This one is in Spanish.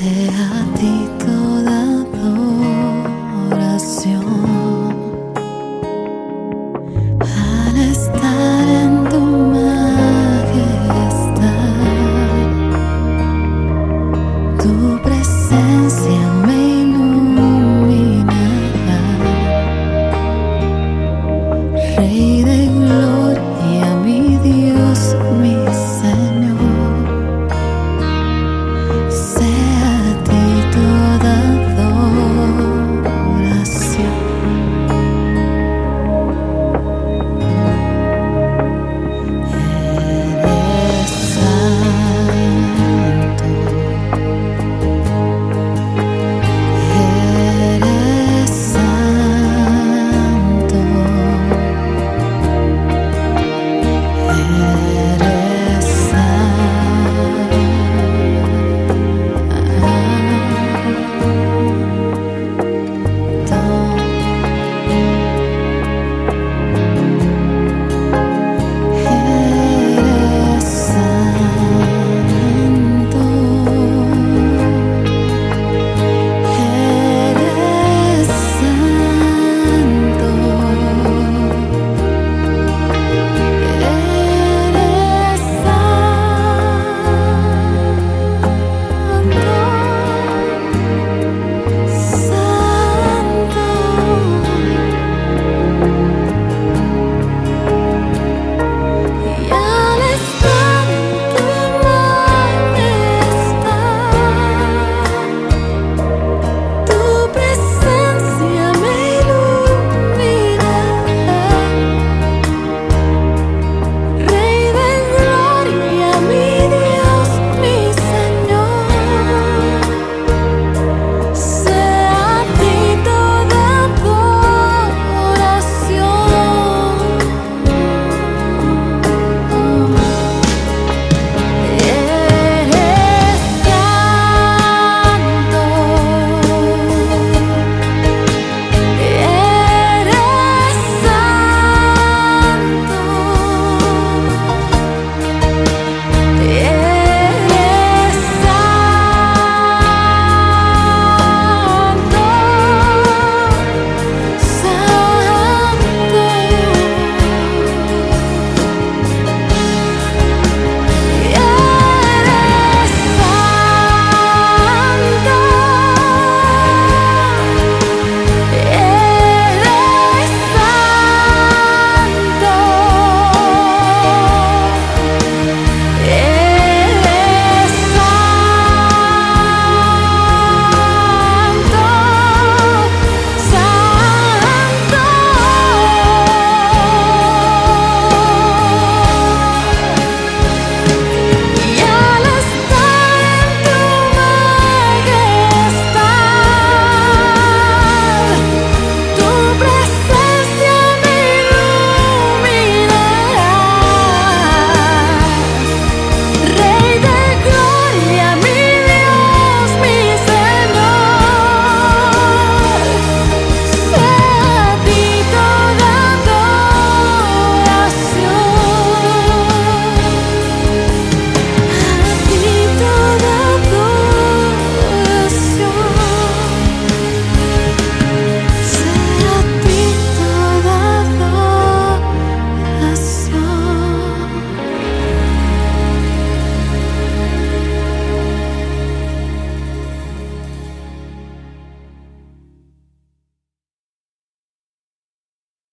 sea a ti.